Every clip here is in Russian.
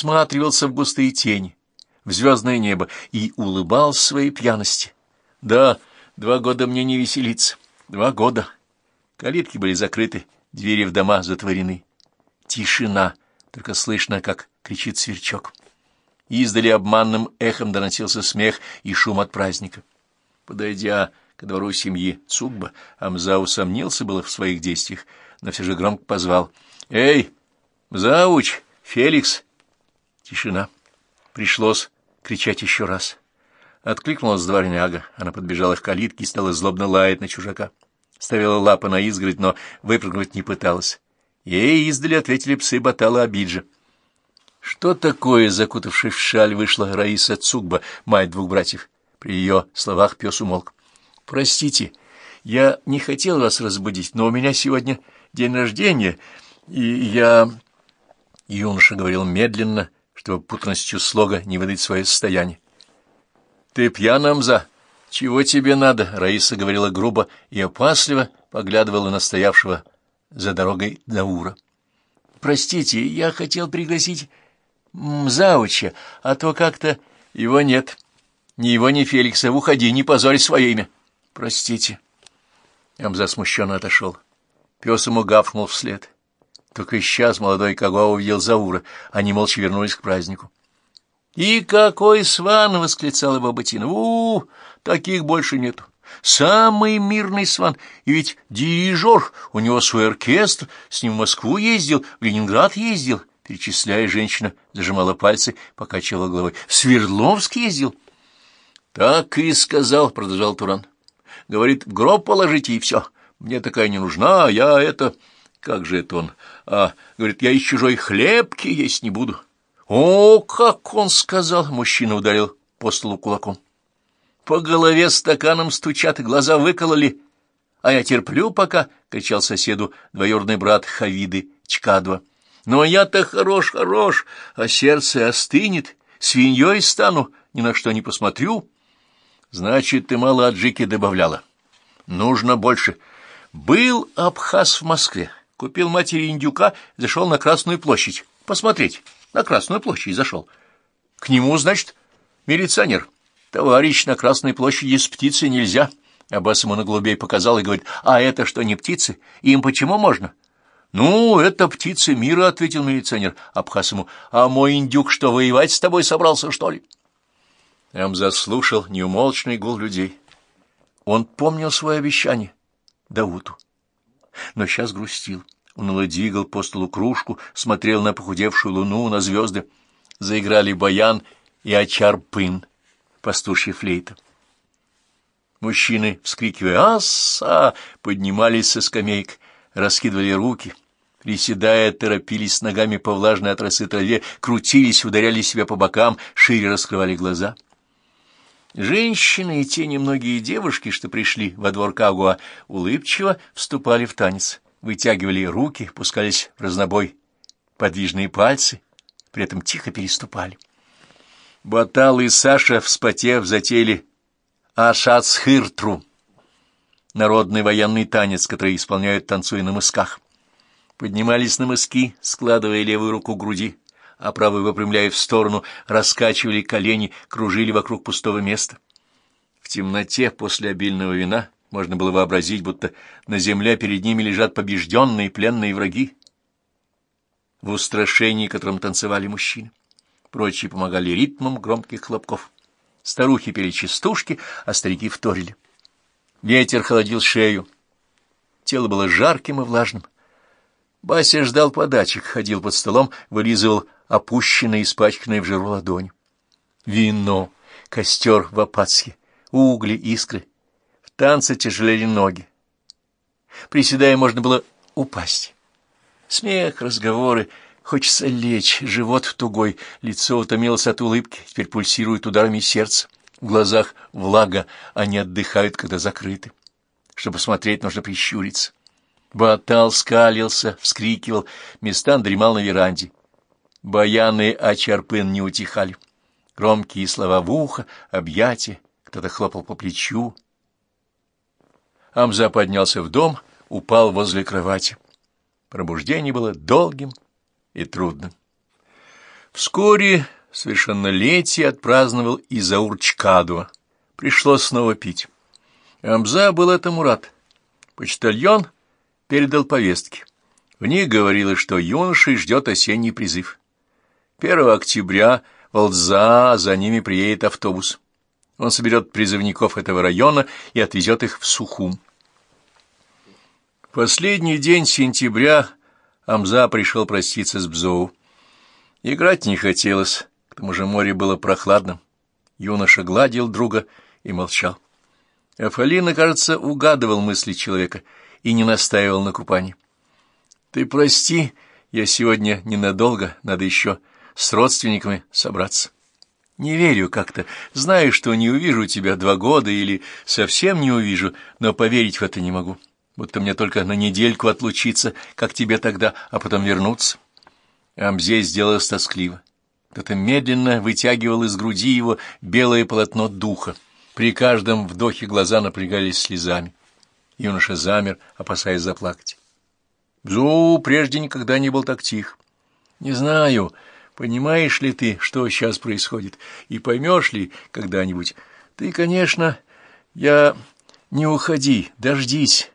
всматривался в густые тени, в звездное небо и улыбался своей пьяности. Да, два года мне не веселиться. Два года. Калитки были закрыты, двери в дома затворены. Тишина, только слышно, как кричит сверчок. Издали обманным эхом доносился смех и шум от праздника. Подойдя ко двору семьи Цугба, Амза усомнился было в своих действиях, но все же громко позвал. «Эй, Мзауч, Феликс!» Тишина. Пришлось кричать еще раз. Откликнулась дворняга. Она подбежала к калитке и стала злобно лаять на чужака. Ставила лапы на изгородь, но выпрыгнуть не пыталась. Ей издали ответили псы Батала Абиджа. Что такое, закутавшись в шаль, вышла Раиса Цугба, мать двух братьев? При ее словах пес умолк. «Простите, я не хотел вас разбудить, но у меня сегодня день рождения, и я...» Юноша говорил медленно, чтобы путностью слога не выдать свое состояние. «Ты пьян, Амза? Чего тебе надо?» Раиса говорила грубо и опасливо поглядывала на стоявшего за дорогой Даура. «Простите, я хотел пригласить Мзауча, а то как-то его нет. Ни его, ни Феликса. Уходи, не позорь свое имя. Простите». Амза смущенно отошел. Пес ему гавкнул вслед. Только сейчас молодой Кагуа увидел Заура. Они молча вернулись к празднику. «И какой сван!» — восклицала Бабатина. у, -у таких больше нету. Самый мирный сван. И ведь дирижер, у него свой оркестр, с ним в Москву ездил, в Ленинград ездил. Перечисляя, женщина зажимала пальцы, покачивала головой. В Свердловск ездил. Так и сказал, продолжал Туран. Говорит, гроб положите, и все. Мне такая не нужна, а я это... Как же это он? А, говорит, я из чужой хлебки есть не буду. О, как он сказал! Мужчина ударил по столу кулаком. По голове стаканом стучат, глаза выкололи. А я терплю пока, — кричал соседу двоюродный брат Хавиды Чкадва. Но я-то хорош, хорош, а сердце остынет, свиньей стану, ни на что не посмотрю. Значит, ты мало аджики добавляла. Нужно больше. Был Абхаз в Москве, купил матери индюка, зашел на Красную площадь. Посмотреть, на Красную площадь зашел. К нему, значит, милиционер. Товарищ, на Красной площади с птицей нельзя. Аббас ему на голубей показал и говорит, а это что, не птицы? Им почему можно? «Ну, это птицы мира», — ответил милиционер Абхаз ему. «А мой индюк что, воевать с тобой собрался, что ли?» Амза слушал неумолчный гул людей. Он помнил свое обещание Давуту, но сейчас грустил. Он двигал по столу кружку, смотрел на похудевшую луну, на звезды. Заиграли баян и очарпын, пастушья флейта. Мужчины, вскрикивая «Аса!», поднимались со скамеек, раскидывали руки, приседая, торопились ногами по влажной от росы траве, крутились, ударяли себя по бокам, шире раскрывали глаза. Женщины и те немногие девушки, что пришли во двор Кагуа, улыбчиво вступали в танец, вытягивали руки, пускались в разнобой, подвижные пальцы, при этом тихо переступали. Батал и Саша, вспотев, затеяли Ашацхыртру, народный военный танец, который исполняют, танцуя на мысках. Поднимались на мыски, складывая левую руку к груди, а правую выпрямляя в сторону, раскачивали колени, кружили вокруг пустого места. В темноте после обильного вина можно было вообразить, будто на земле перед ними лежат побежденные пленные враги, в устрашении, которым танцевали мужчины. Прочие помогали ритмом громких хлопков. Старухи пели частушки, а старики вторили. Ветер холодил шею. Тело было жарким и влажным. Бася ждал подачек, ходил под столом, вылизывал опущенные, испачканные в жиру ладонь. Вино, костер в Апатске, угли, искры. В танце тяжелели ноги. Приседая, можно было упасть. Смех, разговоры, хочется лечь, живот тугой, лицо утомилось от улыбки, теперь пульсирует ударами сердца. В глазах влага, они отдыхают, когда закрыты. Чтобы смотреть, нужно прищуриться. Батал скалился, вскрикивал, Местан дремал на веранде. Баяны Ачарпын не утихали. Громкие слова в ухо, объятия, кто-то хлопал по плечу. Амза поднялся в дом, упал возле кровати. Пробуждение было долгим и трудным. Вскоре совершеннолетие отпраздновал Изаур Чкадова. Пришлось снова пить. Амза был этому рад. Почтальон передал повестки. В них говорилось, что юношей ждет осенний призыв. 1 октября в Алза за ними приедет автобус. Он соберет призывников этого района и отвезет их в Сухум. Последний день сентября Амза пришел проститься с Бзоу. Играть не хотелось, к тому же море было прохладным. Юноша гладил друга и молчал. Афалина, кажется, угадывал мысли человека и не настаивал на купании. «Ты прости, я сегодня ненадолго, надо еще с родственниками собраться. Не верю как-то, знаю, что не увижу тебя два года или совсем не увижу, но поверить в это не могу. Будто мне только на недельку отлучиться, как тебе тогда, а потом вернуться». Амзе сделалось тоскливо. Кто-то медленно вытягивал из груди его белое полотно духа. При каждом вдохе глаза напрягались слезами. Юноша замер, опасаясь заплакать. Бзоу прежде никогда не был так тих. Не знаю, понимаешь ли ты, что сейчас происходит, и поймешь ли когда-нибудь. Ты, конечно, я... Не уходи, дождись.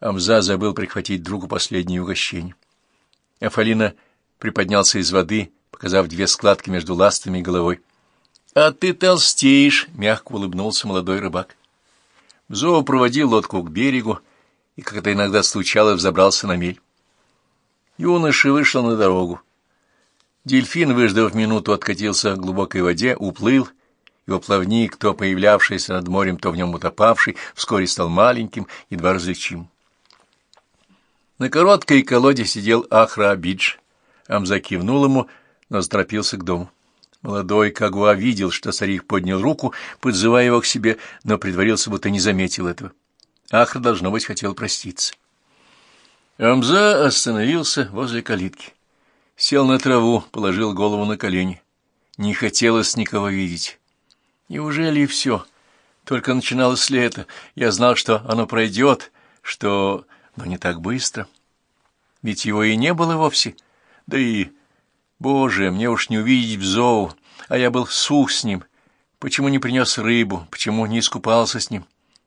Амза забыл прихватить другу последнее угощение. Афалина приподнялся из воды, показав две складки между ластами и головой. — А ты толстеешь, — мягко улыбнулся молодой рыбак. Бзоу проводил лодку к берегу и, как это иногда случалось, взобрался на мель. Юноша вышел на дорогу. Дельфин, выждав минуту, откатился к глубокой воде, уплыл. Его плавник, то появлявшийся над морем, то в нем утопавший, вскоре стал маленьким, едва различим. На короткой колоде сидел Ахра Абидж. Амза кивнул ему, но заторопился к дому. Молодой Кагуа видел, что старик поднял руку, подзывая его к себе, но притворился, будто не заметил этого. Ахра, должно быть, хотел проститься. Амза остановился возле калитки. Сел на траву, положил голову на колени. Не хотелось никого видеть. Неужели все? Только начиналось лето. Я знал, что оно пройдет, что... Но не так быстро. Ведь его и не было вовсе. Да и Боже, мне уж не увидеть Бзоу, а я был сух с ним. Почему не принес рыбу? Почему не искупался с ним?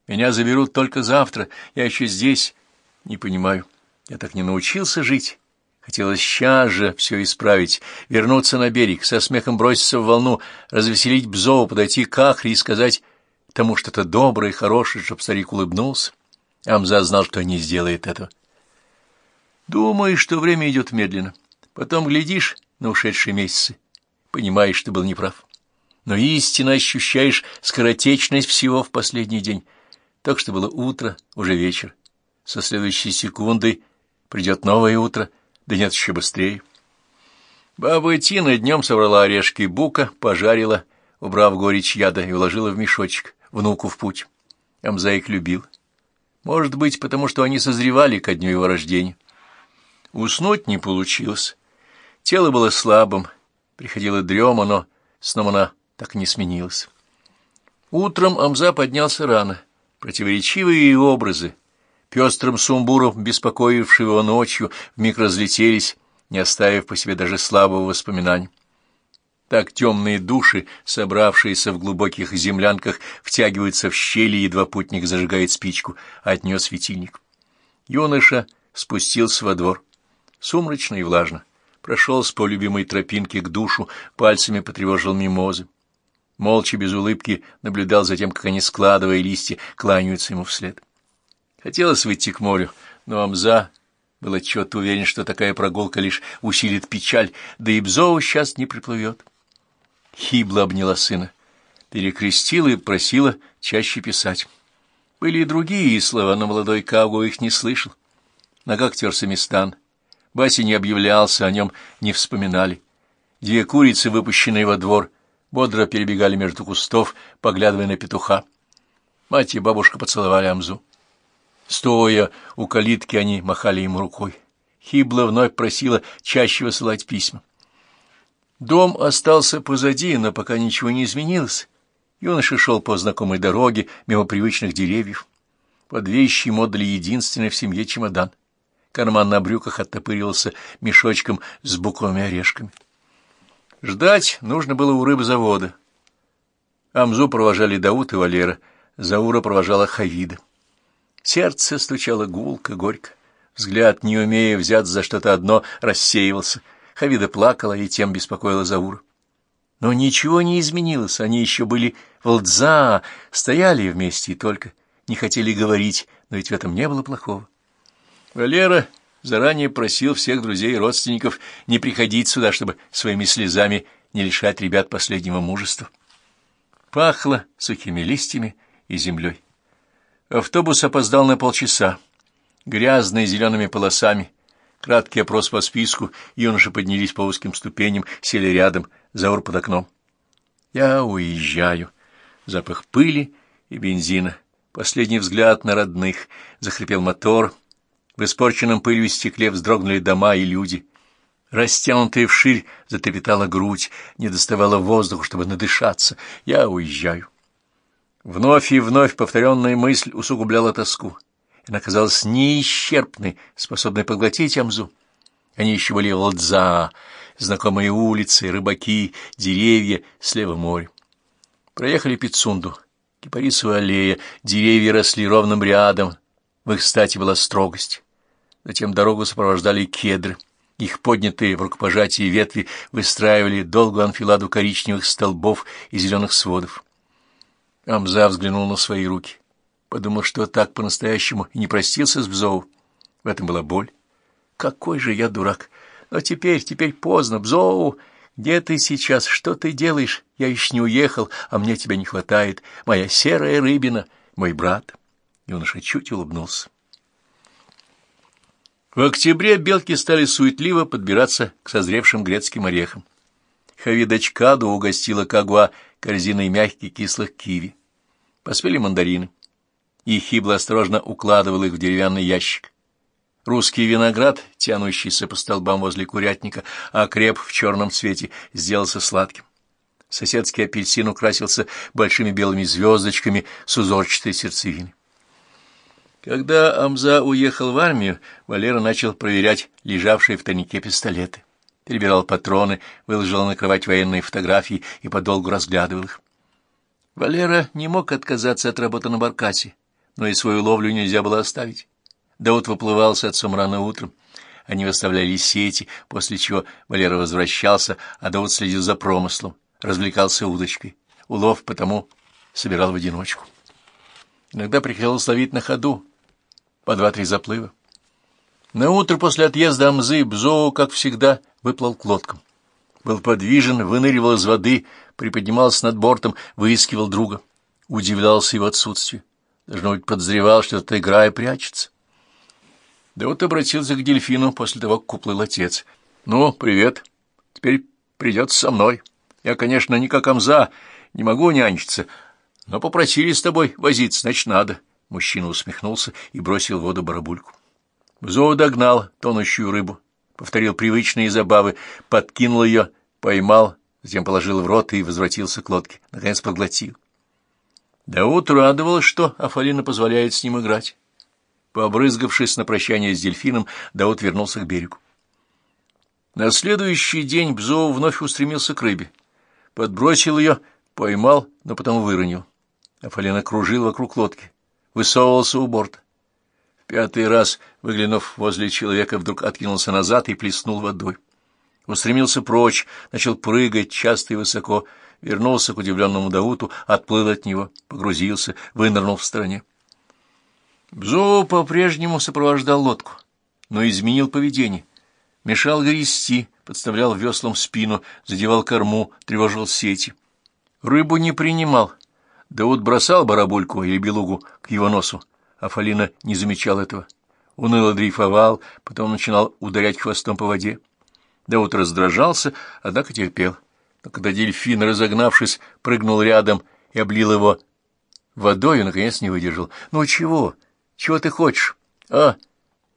Меня заберут только завтра, я еще здесь. Не понимаю. Я так не научился жить. Хотелось сейчас же все исправить, вернуться на берег, со смехом броситься в волну, развеселить Бзоу, подойти к Ахре и сказать тому что-то доброе и хорошее, чтоб старик улыбнулся. Амза знал, что не сделает этого. Думаю, что время идет медленно. Потом глядишь, на ушедшие месяцы. Понимаешь, что был неправ. Но истинно ощущаешь скоротечность всего в последний день. Так что было утро, уже вечер. Со следующей секундой придет новое утро, да нет, еще быстрее. Баба Тина днем собрала орешки бука, пожарила, убрав горечь яда, и уложила в мешочек, внуку в путь. Амза их любил. Может быть, потому что они созревали ко дню его рождения. Уснуть не получилось. Тело было слабым, приходила дрема, но снова она так не сменилась. Утром Амза поднялся рано. Противоречивые образы, пестрым сумбуром, беспокоившего его ночью, вмиг разлетелись, не оставив по себе даже слабого воспоминания. Так темные души, собравшиеся в глубоких землянках, втягиваются в щели, едва путник зажигает спичку, а от нее светильник. Юноша спустился во двор. Сумрачно и влажно прошел с полюбимой тропинки к душу, пальцами потревожил мимозы. Молча, без улыбки, наблюдал за тем, как они, складывая листья, кланяются ему вслед. Хотелось выйти к морю, но Амза был отчет уверен, что такая прогулка лишь усилит печаль, да и Бзоу сейчас не приплывет. Хибла обняла сына, перекрестила и просила чаще писать. Были и другие слова, но молодой Каугу их не слышал. Как терся Мистан — Вася не объявлялся, о нем не вспоминали. Две курицы, выпущенные во двор, бодро перебегали между кустов, поглядывая на петуха. Мать и бабушка поцеловали Амзу. Стоя у калитки, они махали ему рукой. Хибла вновь просила чаще высылать письма. Дом остался позади, но пока ничего не изменилось. Юноша шел по знакомой дороге, мимо привычных деревьев. Под вещи ему отдали единственный в семье чемодан — Карман на брюках оттопыривался мешочком с буковыми орешками. Ждать нужно было у рыбзавода. Амзу провожали Дауд и Валера, Заура провожала Хавида. Сердце стучало гулко, горько. Взгляд, не умея взять за что-то одно, рассеивался. Хавида плакала и тем беспокоила Заура. Но ничего не изменилось, они еще были в Лдза, стояли вместе и только не хотели говорить, но ведь в этом не было плохого. Валера заранее просил всех друзей и родственников не приходить сюда, чтобы своими слезами не лишать ребят последнего мужества. Пахло сухими листьями и землей. Автобус опоздал на полчаса. Грязный зелеными полосами. Краткий опрос по списку. Юноши поднялись по узким ступеням, сели рядом, Заур под окном. Я уезжаю. Запах пыли и бензина. Последний взгляд на родных. Захрипел мотор. В испорченном пылью стекле вздрогнули дома и люди. Растянутая вширь затрепетала грудь, не доставала воздуха, чтобы надышаться. Я уезжаю. Вновь и вновь повторенная мысль усугубляла тоску. Она казалась неисчерпной, способной поглотить Амзу. Они еще были Лдза, знакомые улицы, рыбаки, деревья, слева море. Проехали Пицунду, Кипарисовая аллея, деревья росли ровным рядом, в их стати была строгость. Затем дорогу сопровождали кедры. Их поднятые в рукопожатии ветви выстраивали долгую анфиладу коричневых столбов и зеленых сводов. Амза взглянул на свои руки. Подумал, что так по-настоящему и не простился с Бзоу. В этом была боль. Какой же я дурак! Но теперь, теперь поздно. Бзоу, где ты сейчас? Что ты делаешь? Я еще не уехал, а мне тебя не хватает. Моя серая рыбина, мой брат. Юноша чуть улыбнулся. В октябре белки стали суетливо подбираться к созревшим грецким орехам. Хавидочкаду угостила Кагуа корзиной мягких кислых киви. Поспели мандарины. И Хибла осторожно укладывал их в деревянный ящик. Русский виноград, тянущийся по столбам возле курятника, а креп в черном цвете, сделался сладким. Соседский апельсин украсился большими белыми звездочками с узорчатой сердцевиной. Когда Амза уехал в армию, Валера начал проверять лежавшие в тайнике пистолеты. Перебирал патроны, выложил на кровать военные фотографии и подолгу разглядывал их. Валера не мог отказаться от работы на баркасе, но и свою ловлю нельзя было оставить. Даут выплывал с отцом рано утром. Они выставляли сети, после чего Валера возвращался, а Даут следил за промыслом, развлекался удочкой. Улов потому собирал в одиночку. Иногда приходилось ловить на ходу, по два-три заплыва. На утро после отъезда Амзы Бзоу, как всегда, выплыл к лодкам. Был подвижен, выныривал из воды, приподнимался над бортом, выискивал друга. Удивлялся его отсутствию. Должно быть, подозревал, что эта игра и прячется. Да вот обратился к дельфину после того, как уплыл отец. «Ну, привет. Теперь придется со мной. Я, конечно, не как Амза, не могу нянчиться, но попросили с тобой возиться, значит, надо». Мужчина усмехнулся и бросил в воду барабульку. Зоо догнал тонущую рыбу, повторил привычные забавы, подкинул ее, поймал, затем положил в рот и возвратился к лодке. Наконец проглотил. Дауд радовалась, что Афалина позволяет с ним играть. Побрызгавшись на прощание с дельфином, Дауд вернулся к берегу. На следующий день Бзоу вновь устремился к рыбе. Подбросил ее, поймал, но потом выронил. Афалина кружил вокруг лодки, высовывался у борта. Пятый раз, выглянув возле человека, вдруг откинулся назад и плеснул водой. Устремился прочь, начал прыгать часто и высоко, вернулся к удивленному Дауту, отплыл от него, погрузился, вынырнул в стороне. Бзоу по-прежнему сопровождал лодку, но изменил поведение. Мешал грести, подставлял веслом спину, задевал корму, тревожил сети. Рыбу не принимал. Дауд бросал барабульку или белугу к его носу, а Фалина не замечал этого. Уныло дрейфовал, потом начинал ударять хвостом по воде. Дауд раздражался, однако терпел. Но когда дельфин, разогнавшись, прыгнул рядом и облил его водой, наконец не выдержал. «Ну чего? Чего ты хочешь? А,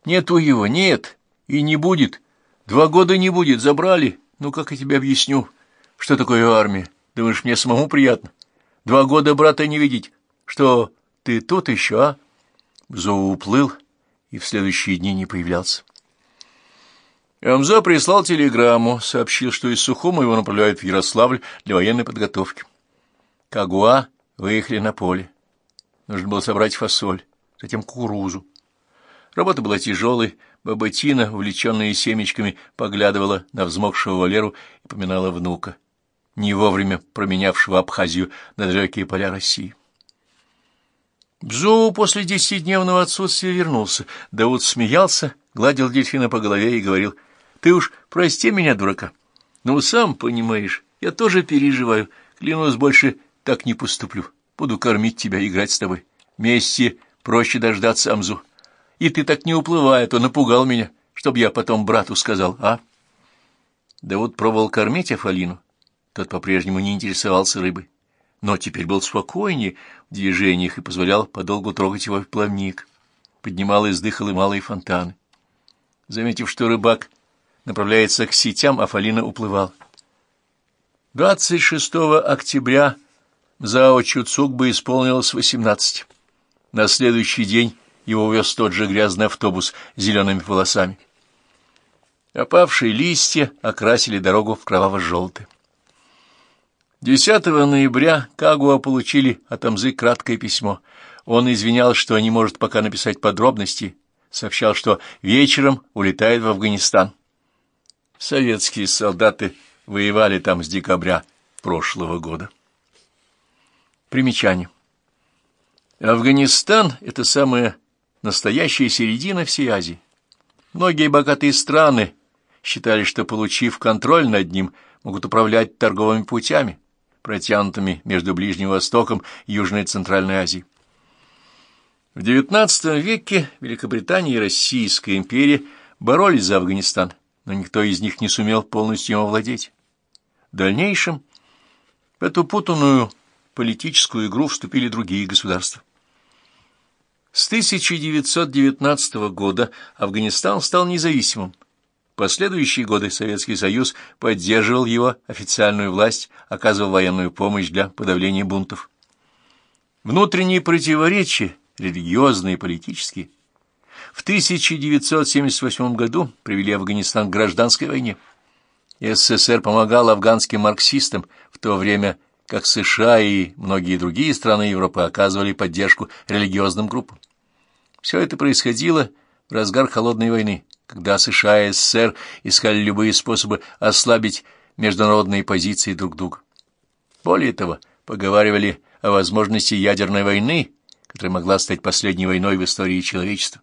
нету его, нет, и не будет. Два года не будет, забрали. Ну, как я тебе объясню, что такое армия? Думаешь, мне самому приятно? Два года брата не видеть. Что, ты тут еще, а? Зоу уплыл и в следующие дни не появлялся. Амза прислал телеграмму, сообщил, что из Сухума его направляют в Ярославль для военной подготовки. Кагуа выехали на поле. Нужно было собрать фасоль, затем кукурузу. Работа была тяжелой, Баботина, увлеченная семечками, поглядывала на взмокшего Валеру и поминала внука, не вовремя променявшего Абхазию на далекие поля России. Бзу после десятидневного отсутствия вернулся. Дауд смеялся, гладил дельфина по голове и говорил, «Ты уж прости меня, дурака. Ну, сам понимаешь, я тоже переживаю. Клянусь, больше так не поступлю. Буду кормить тебя, играть с тобой. Вместе проще дождаться Амзу. И ты так не уплывай, а то напугал меня, чтоб я потом брату сказал, а?» Дауд пробовал кормить Афалину. Тот по-прежнему не интересовался рыбой но теперь был спокойнее в движениях и позволял подолгу трогать его плавник. Поднимал и издыхал и малые фонтаны. Заметив, что рыбак направляется к сетям, Афалина уплывал. 26 октября Зао Чуцукба исполнилось 18. На следующий день его увез тот же грязный автобус с зелеными полосами. Опавшие листья окрасили дорогу в кроваво-желтый. 10 ноября Кагуа получили от Амзы краткое письмо. Он извинял, что не может пока написать подробности, сообщал, что вечером улетает в Афганистан. Советские солдаты воевали там с декабря прошлого года. Примечание. Афганистан — это самая настоящая середина всей Азии. Многие богатые страны считали, что, получив контроль над ним, могут управлять торговыми путями, протянутыми между Ближним Востоком и Южной и Центральной Азией. В XIX веке Великобритания и Российская империя боролись за Афганистан, но никто из них не сумел полностью им овладеть. В дальнейшем в эту путанную политическую игру вступили другие государства. С 1919 года Афганистан стал независимым, последующие годы Советский Союз поддерживал его официальную власть, оказывал военную помощь для подавления бунтов. Внутренние противоречия, религиозные и политические, в 1978 году привели Афганистан к гражданской войне. СССР помогал афганским марксистам, в то время как США и многие другие страны Европы оказывали поддержку религиозным группам. Все это происходило в разгар холодной войны, когда США и СССР искали любые способы ослабить международные позиции друг друга. Более того, поговаривали о возможности ядерной войны, которая могла стать последней войной в истории человечества.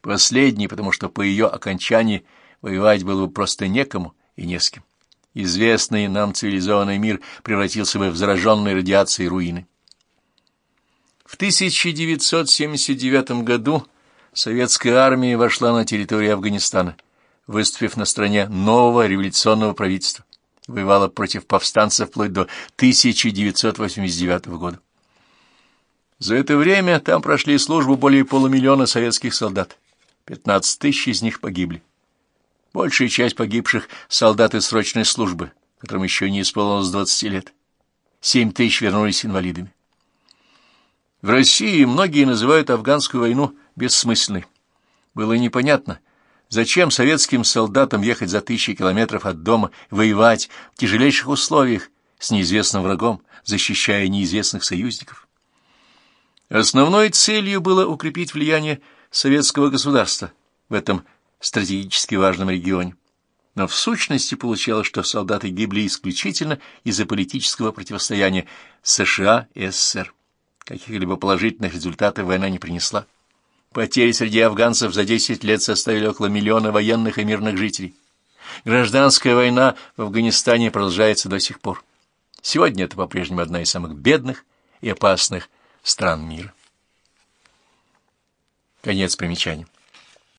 Последней, потому что по ее окончании воевать было бы просто некому и не с кем. Известный нам цивилизованный мир превратился бы в зараженные радиацией руины. В 1979 году советская армия вошла на территорию Афганистана, выступив на стороне нового революционного правительства, воевала против повстанцев вплоть до 1989 года. За это время там прошли службу более полумиллиона советских солдат, 15 тысяч из них погибли. Большая часть погибших — солдаты срочной службы, которым еще не исполнилось 20 лет. 7 тысяч вернулись инвалидами. В России многие называют афганскую войну бессмысленной. Было непонятно, зачем советским солдатам ехать за тысячи километров от дома, воевать в тяжелейших условиях с неизвестным врагом, защищая неизвестных союзников. Основной целью было укрепить влияние советского государства в этом стратегически важном регионе. Но в сущности получалось, что солдаты гибли исключительно из-за политического противостояния США и СССР. Каких-либо положительных результатов война не принесла. Потери среди афганцев за 10 лет составили около миллиона военных и мирных жителей. Гражданская война в Афганистане продолжается до сих пор. Сегодня это по-прежнему одна из самых бедных и опасных стран мира. Конец примечания.